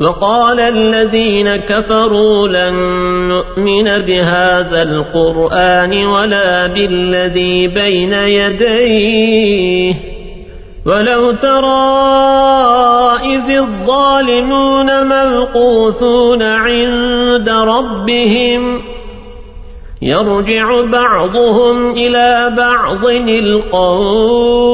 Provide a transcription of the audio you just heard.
وقال الذين كفروا لن نؤمن بهذا القرآن ولا بالذي بين يديه. ولو ترى إذ الظالمون موقوثون عند ربهم يرجع بعضهم إلى بعض القول.